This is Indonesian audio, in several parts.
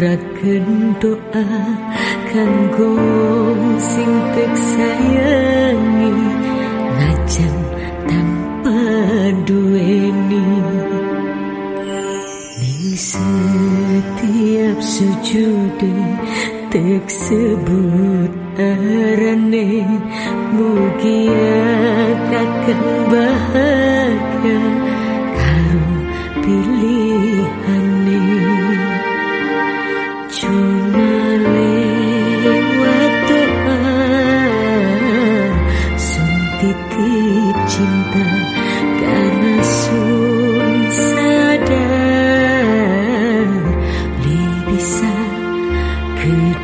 ngaturaken doa kanggo sing tek sayangi najan tanpa duweni. Ning setiap sujude tek sebut arane mugia kakang bahagia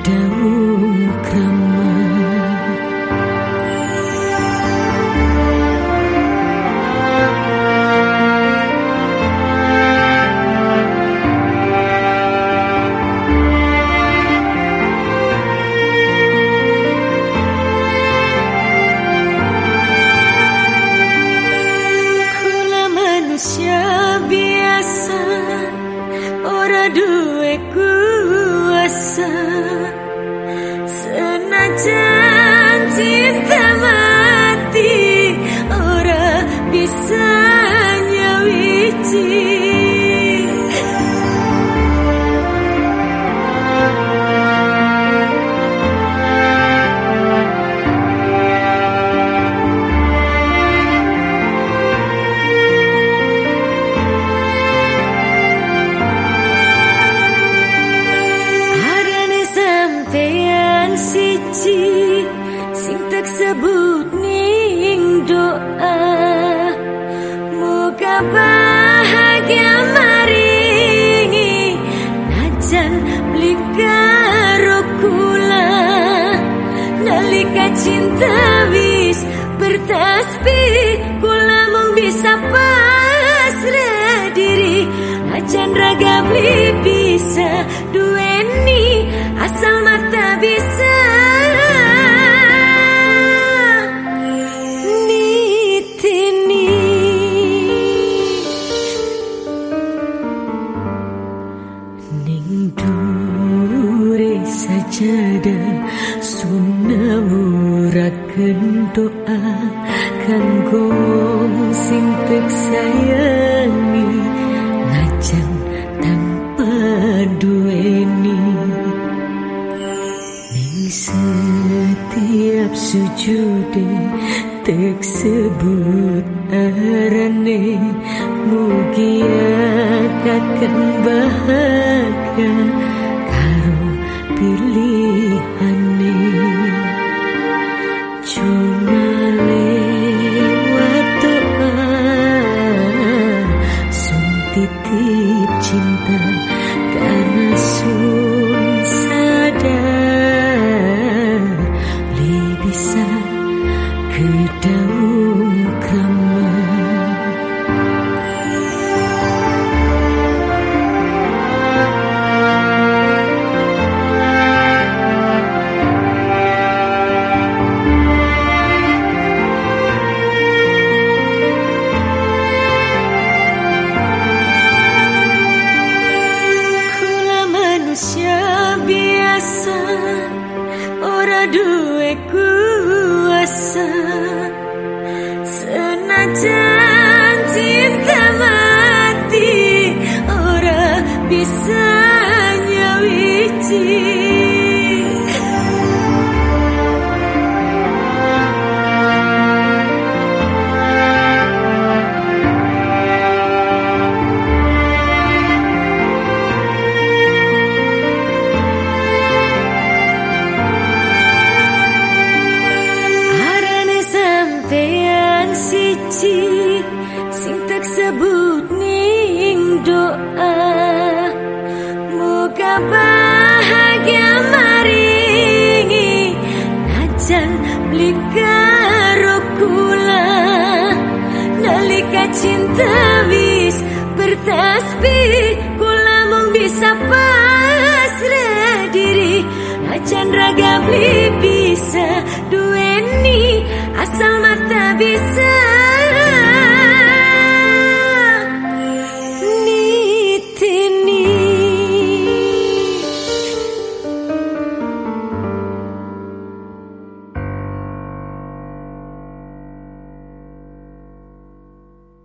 down. Ning doa Muga bahagia maringi. Najan beli karo kula. Nalika cinta wis bertasbih kula mung bisa pasrah diri. Najan raga beli bisa duweni asal mata bisa doa kanggo sing tek sayangi najan tanpa duweni. Ning setiap sujude tek sebut arane mugia kakang bahagia karo pilihane down. 家 cinta wis bertasbih kula mung bisa pasrah diri. Najan raga bisa duweni asal mata bisa